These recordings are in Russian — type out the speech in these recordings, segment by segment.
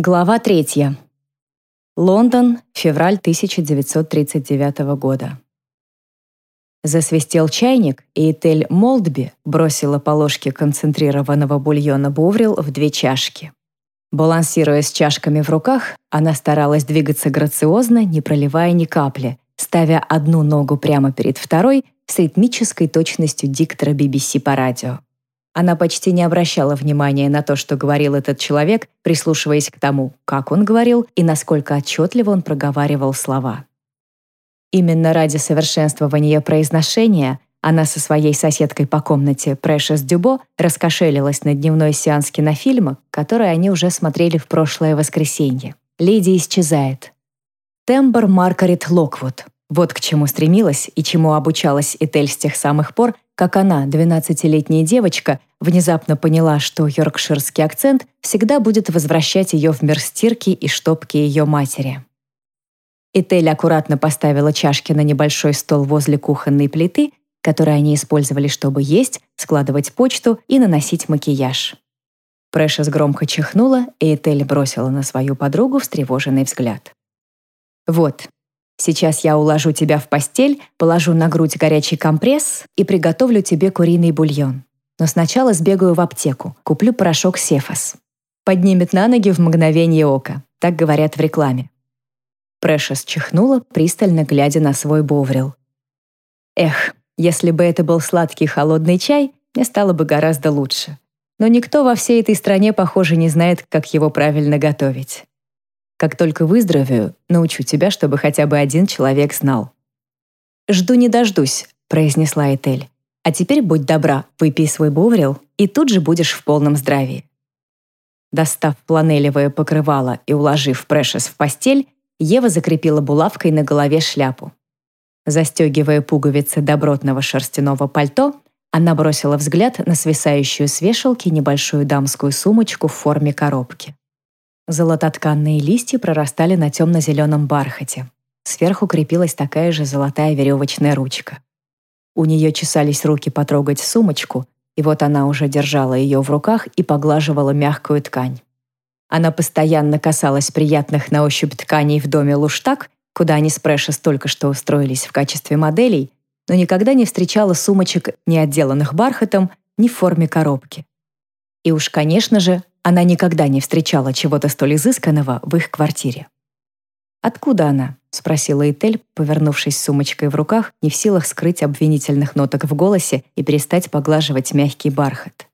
Глава третья. Лондон, февраль 1939 года. Засвистел чайник, и Этель Молдби бросила по ложке концентрированного бульона буврил в две чашки. Балансируя с чашками в руках, она старалась двигаться грациозно, не проливая ни капли, ставя одну ногу прямо перед второй с ритмической точностью диктора BBC по радио. Она почти не обращала внимания на то, что говорил этот человек, прислушиваясь к тому, как он говорил и насколько отчетливо он проговаривал слова. Именно ради совершенствования произношения она со своей соседкой по комнате Прэшес Дюбо раскошелилась на дневной сеанс кинофильма, который они уже смотрели в прошлое воскресенье. «Леди исчезает». Тембр Маргарет Локвуд. Вот к чему стремилась и чему обучалась Этель с тех самых пор, как она, 12-летняя девочка, внезапно поняла, что йоркширский акцент всегда будет возвращать ее в мир стирки и штопки ее матери. Этель аккуратно поставила чашки на небольшой стол возле кухонной плиты, который они использовали, чтобы есть, складывать почту и наносить макияж. Прэшес громко чихнула, и Этель бросила на свою подругу встревоженный взгляд. «Вот, Сейчас я уложу тебя в постель, положу на грудь горячий компресс и приготовлю тебе куриный бульон. Но сначала сбегаю в аптеку, куплю порошок Сефас. Поднимет на ноги в мгновение ока, так говорят в рекламе. Прэшес чихнула, пристально глядя на свой боврил. Эх, если бы это был сладкий холодный чай, мне стало бы гораздо лучше. Но никто во всей этой стране, похоже, не знает, как его правильно готовить. Как только выздоровею, научу тебя, чтобы хотя бы один человек знал». «Жду не дождусь», — произнесла Этель. «А теперь будь добра, выпей свой буврил, и тут же будешь в полном здравии». Достав планелевое покрывало и уложив Прэшес в постель, Ева закрепила булавкой на голове шляпу. Застегивая пуговицы добротного шерстяного пальто, она бросила взгляд на свисающую с вешалки небольшую дамскую сумочку в форме коробки. Золототканные листья прорастали на темно-зеленом бархате. Сверху крепилась такая же золотая веревочная ручка. У нее чесались руки потрогать сумочку, и вот она уже держала ее в руках и поглаживала мягкую ткань. Она постоянно касалась приятных на ощупь тканей в доме Луштаг, куда они с Прэшес только что устроились в качестве моделей, но никогда не встречала сумочек, не отделанных бархатом, ни в форме коробки. И уж, конечно же, она никогда не встречала чего-то столь изысканного в их квартире. «Откуда она?» — спросила Этель, повернувшись с сумочкой в руках, не в силах скрыть обвинительных ноток в голосе и перестать поглаживать мягкий бархат.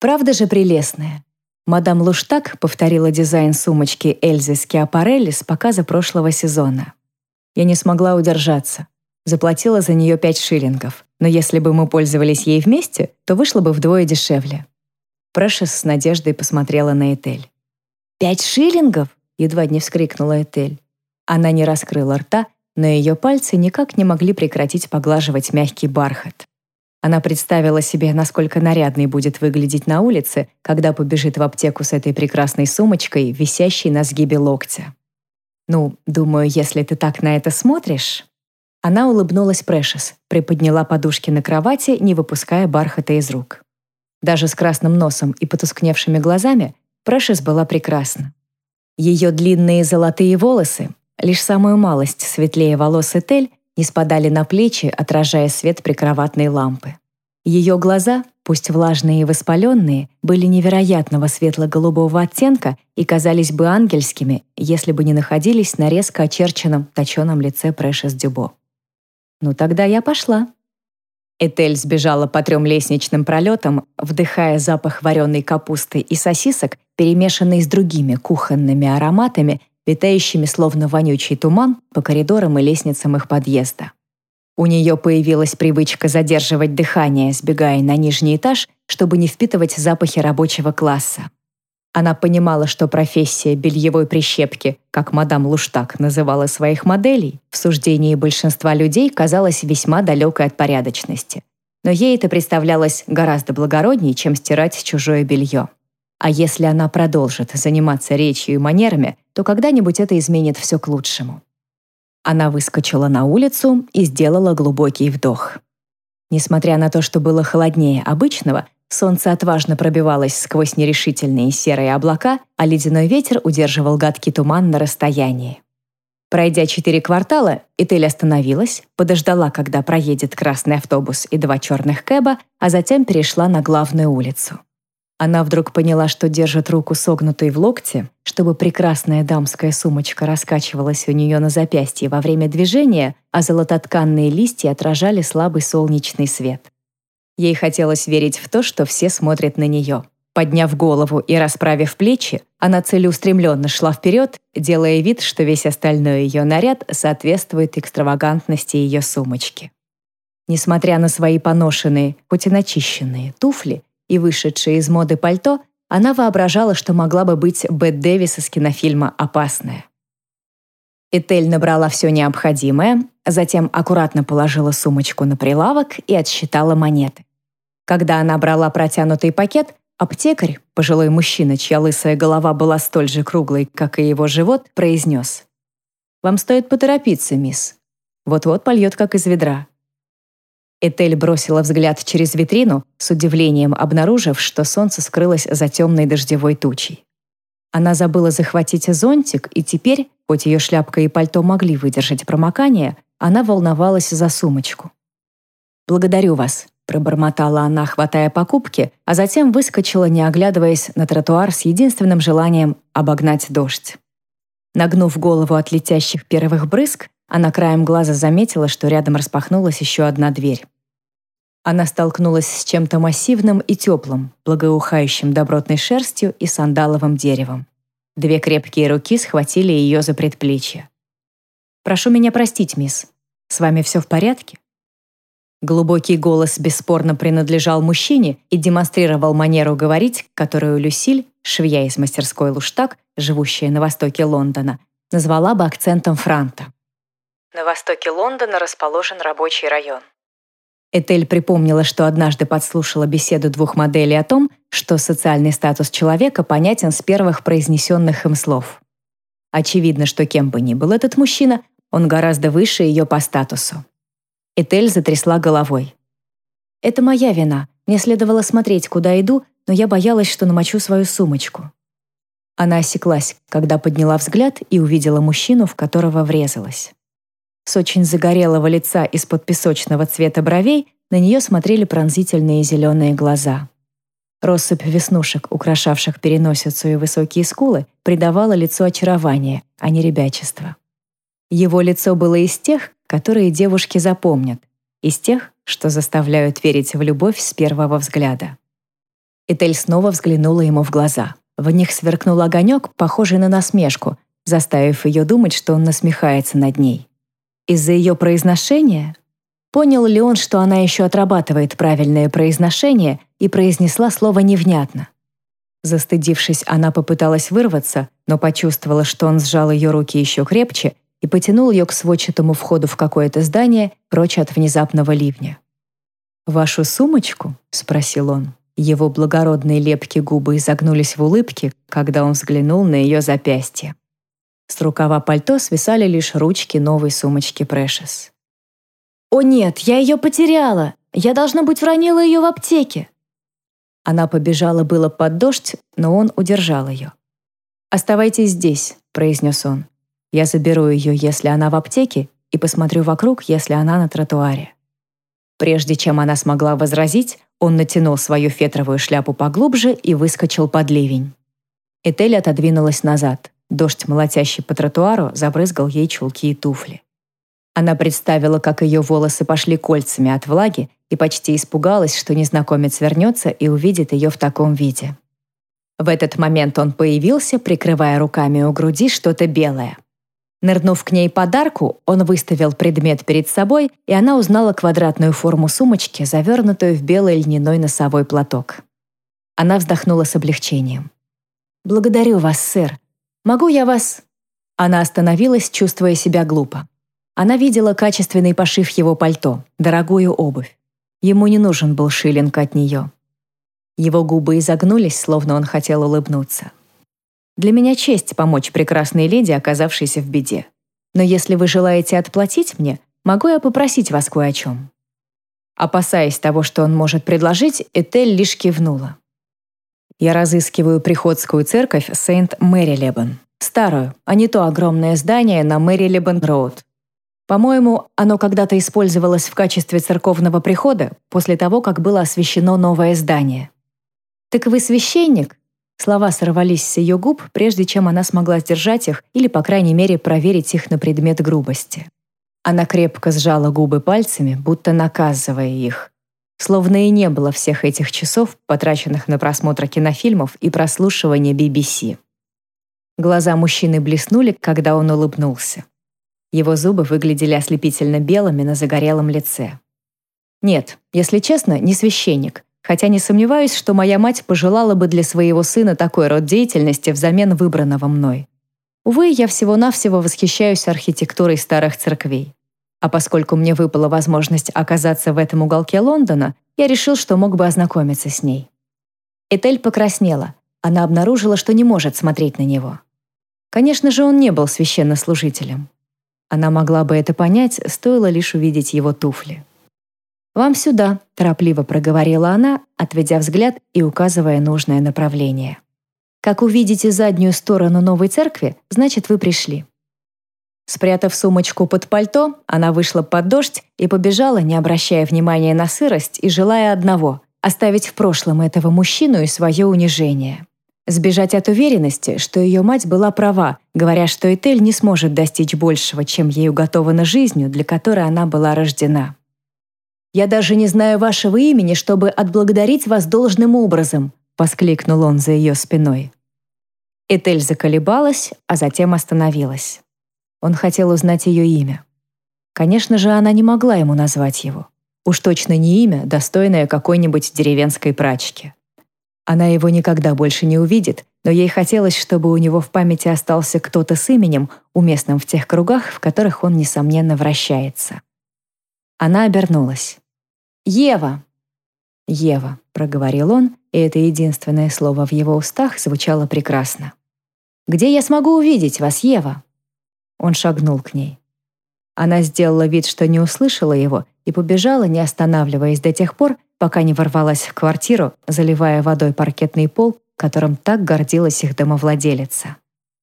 «Правда же прелестная?» Мадам Луштаг повторила дизайн сумочки Эльзы Скиапарелли с показа прошлого сезона. Я не смогла удержаться. Заплатила за нее пять шиллингов, но если бы мы пользовались ей вместе, то вышло бы вдвое дешевле. Прэшес с надеждой посмотрела на Этель. «Пять шиллингов?» — едва не вскрикнула Этель. Она не раскрыла рта, но ее пальцы никак не могли прекратить поглаживать мягкий бархат. Она представила себе, насколько нарядной будет выглядеть на улице, когда побежит в аптеку с этой прекрасной сумочкой, висящей на сгибе локтя. «Ну, думаю, если ты так на это смотришь...» Она улыбнулась Прэшес, приподняла подушки на кровати, не выпуская бархата из рук. Даже с красным носом и потускневшими глазами Прэшес была прекрасна. Ее длинные золотые волосы, лишь самую малость светлее волос Этель, не спадали на плечи, отражая свет прикроватной лампы. Ее глаза, пусть влажные и воспаленные, были невероятного светло-голубого оттенка и казались бы ангельскими, если бы не находились на резко очерченном точеном лице Прэшес Дюбо. «Ну тогда я пошла», Этель сбежала по трем лестничным пролетам, вдыхая запах вареной капусты и сосисок, перемешанный с другими кухонными ароматами, витающими словно вонючий туман по коридорам и лестницам их подъезда. У нее появилась привычка задерживать дыхание, сбегая на нижний этаж, чтобы не впитывать запахи рабочего класса. Она понимала, что профессия бельевой прищепки, как мадам Луштаг называла своих моделей, в суждении большинства людей казалась весьма далекой от порядочности. Но ей это представлялось гораздо благороднее, чем стирать чужое белье. А если она продолжит заниматься речью и манерами, то когда-нибудь это изменит все к лучшему. Она выскочила на улицу и сделала глубокий вдох. Несмотря на то, что было холоднее обычного, солнце отважно пробивалось сквозь нерешительные серые облака, а ледяной ветер удерживал гадкий туман на расстоянии. Пройдя четыре квартала, Этель остановилась, подождала, когда проедет красный автобус и два черных кэба, а затем перешла на главную улицу. Она вдруг поняла, что держит руку согнутой в локте, чтобы прекрасная дамская сумочка раскачивалась у нее на запястье во время движения, а золототканные листья отражали слабый солнечный свет. Ей хотелось верить в то, что все смотрят на нее. Подняв голову и расправив плечи, она целеустремленно шла вперед, делая вид, что весь остальной ее наряд соответствует экстравагантности ее сумочки. Несмотря на свои поношенные, хоть и начищенные, туфли и вышедшие из моды пальто, она воображала, что могла бы быть Бет Дэвис из кинофильма «Опасная». Этель набрала все необходимое, затем аккуратно положила сумочку на прилавок и отсчитала монеты. Когда она брала протянутый пакет, Аптекарь, пожилой мужчина, чья лысая голова была столь же круглой, как и его живот, произнес. «Вам стоит поторопиться, мисс. Вот-вот польет, как из ведра». Этель бросила взгляд через витрину, с удивлением обнаружив, что солнце скрылось за темной дождевой тучей. Она забыла захватить зонтик, и теперь, хоть ее шляпка и пальто могли выдержать промокание, она волновалась за сумочку. «Благодарю вас», Пробормотала она, хватая покупки, а затем выскочила, не оглядываясь, на тротуар с единственным желанием обогнать дождь. Нагнув голову от летящих первых брызг, она краем глаза заметила, что рядом распахнулась еще одна дверь. Она столкнулась с чем-то массивным и теплым, благоухающим добротной шерстью и сандаловым деревом. Две крепкие руки схватили ее за предплечье. «Прошу меня простить, мисс. С вами все в порядке?» Глубокий голос бесспорно принадлежал мужчине и демонстрировал манеру говорить, которую Люсиль, швея из мастерской Луштаг, живущая на востоке Лондона, назвала бы акцентом франта. На востоке Лондона расположен рабочий район. Этель припомнила, что однажды подслушала беседу двух моделей о том, что социальный статус человека понятен с первых произнесенных им слов. Очевидно, что кем бы ни был этот мужчина, он гораздо выше ее по статусу. Этель затрясла головой. «Это моя вина. Мне следовало смотреть, куда иду, но я боялась, что намочу свою сумочку». Она осеклась, когда подняла взгляд и увидела мужчину, в которого врезалась. С очень загорелого лица из-под песочного цвета бровей на нее смотрели пронзительные зеленые глаза. Россыпь веснушек, украшавших переносицу и высокие скулы, придавала лицу очарование, а не ребячество. Его лицо было из тех, которые девушки запомнят, из тех, что заставляют верить в любовь с первого взгляда. Этель снова взглянула ему в глаза. В них сверкнул огонек, похожий на насмешку, заставив ее думать, что он насмехается над ней. Из-за ее произношения? Понял ли он, что она еще отрабатывает правильное произношение и произнесла слово невнятно? Застыдившись, она попыталась вырваться, но почувствовала, что он сжал ее руки еще крепче и потянул ее к сводчатому входу в какое-то здание, прочь от внезапного ливня. «Вашу сумочку?» — спросил он. Его благородные лепкие губы изогнулись в улыбке, когда он взглянул на ее запястье. С рукава пальто свисали лишь ручки новой сумочки Прэшес. «О нет, я ее потеряла! Я, должно быть, вронила ее в аптеке!» Она побежала было под дождь, но он удержал ее. «Оставайтесь здесь», — произнес он. Я заберу ее, если она в аптеке, и посмотрю вокруг, если она на тротуаре. Прежде чем она смогла возразить, он натянул свою фетровую шляпу поглубже и выскочил под ливень. Этель отодвинулась назад. Дождь, молотящий по тротуару, забрызгал ей чулки и туфли. Она представила, как ее волосы пошли кольцами от влаги и почти испугалась, что незнакомец вернется и увидит ее в таком виде. В этот момент он появился, прикрывая руками у груди что-то белое. Нырнув к ней подарку, он выставил предмет перед собой, и она узнала квадратную форму сумочки, завернутую в белый льняной носовой платок. Она вздохнула с облегчением. «Благодарю вас, сэр. Могу я вас...» Она остановилась, чувствуя себя глупо. Она видела качественный пошив его пальто, дорогую обувь. Ему не нужен был шиллинг от нее. Его губы изогнулись, словно он хотел улыбнуться. Для меня честь помочь прекрасной леди, оказавшейся в беде. Но если вы желаете отплатить мне, могу я попросить вас кое о чем?» Опасаясь того, что он может предложить, Этель лишь кивнула. «Я разыскиваю приходскую церковь Сент-Мэри-Лебан. Старую, а не то огромное здание на Мэри-Лебан-Роуд. По-моему, оно когда-то использовалось в качестве церковного прихода после того, как было освящено новое здание. «Так вы священник?» Слова сорвались с ее губ, прежде чем она смогла сдержать их или, по крайней мере, проверить их на предмет грубости. Она крепко сжала губы пальцами, будто наказывая их. Словно и не было всех этих часов, потраченных на просмотр кинофильмов и прослушивание BBC. Глаза мужчины блеснули, когда он улыбнулся. Его зубы выглядели ослепительно белыми на загорелом лице. Нет, если честно, не священник, хотя не сомневаюсь, что моя мать пожелала бы для своего сына такой род деятельности взамен выбранного мной. Увы, я всего-навсего восхищаюсь архитектурой старых церквей. А поскольку мне выпала возможность оказаться в этом уголке Лондона, я решил, что мог бы ознакомиться с ней. Этель покраснела. Она обнаружила, что не может смотреть на него. Конечно же, он не был священнослужителем. Она могла бы это понять, стоило лишь увидеть его туфли. «Вам сюда», — торопливо проговорила она, отведя взгляд и указывая нужное направление. «Как увидите заднюю сторону новой церкви, значит, вы пришли». Спрятав сумочку под пальто, она вышла под дождь и побежала, не обращая внимания на сырость и желая одного — оставить в прошлом этого мужчину и свое унижение. Сбежать от уверенности, что ее мать была права, говоря, что Этель не сможет достичь большего, чем ей уготовано жизнью, для которой она была рождена. «Я даже не знаю вашего имени, чтобы отблагодарить вас должным образом», воскликнул он за ее спиной. Этель заколебалась, а затем остановилась. Он хотел узнать ее имя. Конечно же, она не могла ему назвать его. Уж точно не имя, достойное какой-нибудь деревенской прачки. Она его никогда больше не увидит, но ей хотелось, чтобы у него в памяти остался кто-то с именем, уместным в тех кругах, в которых он, несомненно, вращается. Она обернулась. «Ева!» «Ева», — проговорил он, и это единственное слово в его устах звучало прекрасно. «Где я смогу увидеть вас, Ева?» Он шагнул к ней. Она сделала вид, что не услышала его, и побежала, не останавливаясь до тех пор, пока не ворвалась в квартиру, заливая водой паркетный пол, которым так гордилась их домовладелица.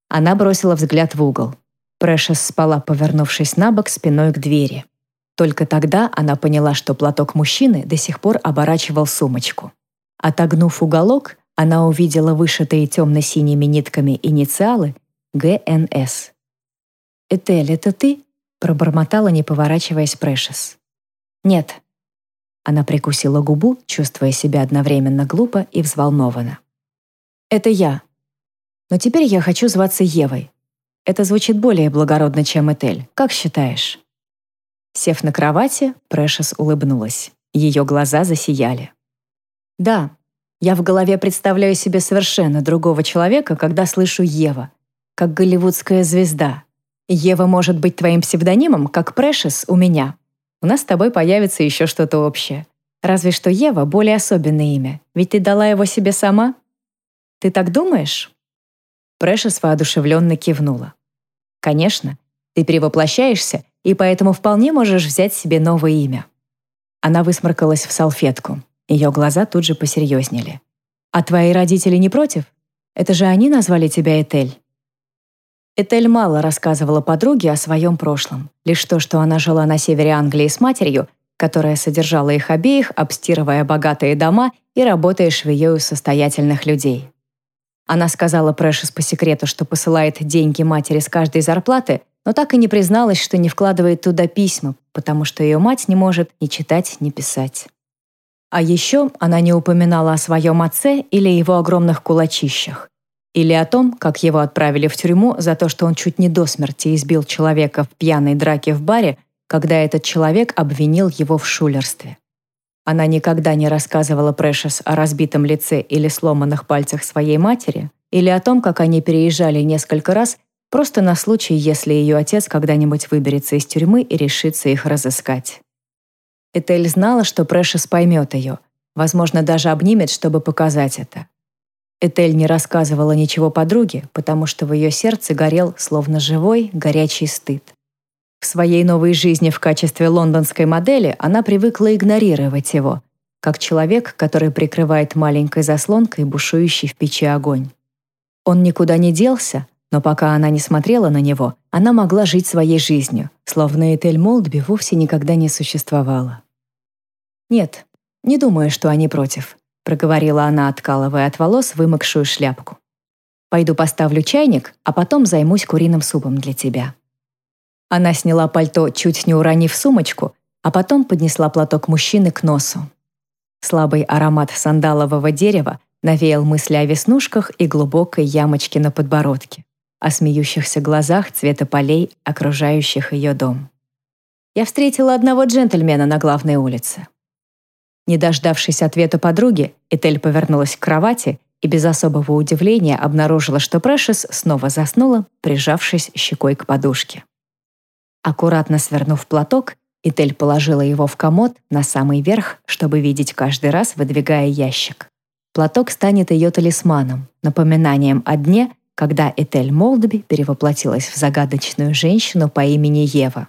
Она бросила взгляд в угол. Прэшес спала, повернувшись на бок спиной к двери. Только тогда она поняла, что платок мужчины до сих пор оборачивал сумочку. Отогнув уголок, она увидела вышитые темно-синими нитками инициалы ГНС. «Этель, это ты?» — пробормотала, не поворачиваясь Прэшес. «Нет». Она прикусила губу, чувствуя себя одновременно глупо и взволнованно. «Это я. Но теперь я хочу зваться Евой. Это звучит более благородно, чем Этель. Как считаешь?» Сев на кровати, Прэшес улыбнулась. Ее глаза засияли. «Да, я в голове представляю себе совершенно другого человека, когда слышу Ева, как голливудская звезда. Ева может быть твоим псевдонимом, как Прэшес у меня. У нас с тобой появится еще что-то общее. Разве что Ева — более особенное имя, ведь ты дала его себе сама. Ты так думаешь?» Прэшес воодушевленно кивнула. «Конечно, ты перевоплощаешься и поэтому вполне можешь взять себе новое имя». Она высморкалась в салфетку. Ее глаза тут же посерьезнели. «А твои родители не против? Это же они назвали тебя Этель?» Этель мало рассказывала подруге о своем прошлом. Лишь то, что она жила на севере Англии с матерью, которая содержала их обеих, обстирывая богатые дома и работая швеей у состоятельных людей. Она сказала Прэшес по секрету, что посылает деньги матери с каждой зарплаты, но так и не призналась, что не вкладывает туда письма, потому что ее мать не может ни читать, ни писать. А еще она не упоминала о своем отце или его огромных кулачищах. Или о том, как его отправили в тюрьму за то, что он чуть не до смерти избил человека в пьяной драке в баре, когда этот человек обвинил его в шулерстве. Она никогда не рассказывала Прэшес о разбитом лице или сломанных пальцах своей матери, или о том, как они переезжали несколько раз Просто на случай, если ее отец когда-нибудь выберется из тюрьмы и решится их разыскать. Этель знала, что Прэшес поймет ее, возможно, даже обнимет, чтобы показать это. Этель не рассказывала ничего подруге, потому что в ее сердце горел, словно живой, горячий стыд. В своей новой жизни в качестве лондонской модели она привыкла игнорировать его, как человек, который прикрывает маленькой заслонкой бушующий в печи огонь. Он никуда не делся, но пока она не смотрела на него, она могла жить своей жизнью, словно Этель Молдби вовсе никогда не существовала. «Нет, не думаю, что они против», — проговорила она, откалывая от волос вымокшую шляпку. «Пойду поставлю чайник, а потом займусь куриным супом для тебя». Она сняла пальто, чуть не уронив сумочку, а потом поднесла платок мужчины к носу. Слабый аромат сандалового дерева навеял мысли о веснушках и глубокой ямочке на подбородке, о смеющихся глазах цвета полей, окружающих ее дом. Я встретила одного джентльмена на главной улице. Не дождавшись ответа подруги, Этель повернулась к кровати и без особого удивления обнаружила, что Прэшес снова заснула, прижавшись щекой к подушке. Аккуратно свернув платок, Итель положила его в комод на самый верх, чтобы видеть каждый раз, выдвигая ящик. Платок станет ее талисманом, напоминанием о дне, когда Этель Молдби перевоплотилась в загадочную женщину по имени Ева.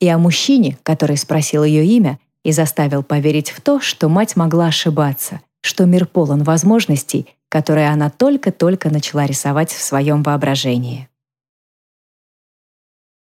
И о мужчине, который спросил ее имя и заставил поверить в то, что мать могла ошибаться, что мир полон возможностей, которые она только-только начала рисовать в своем воображении.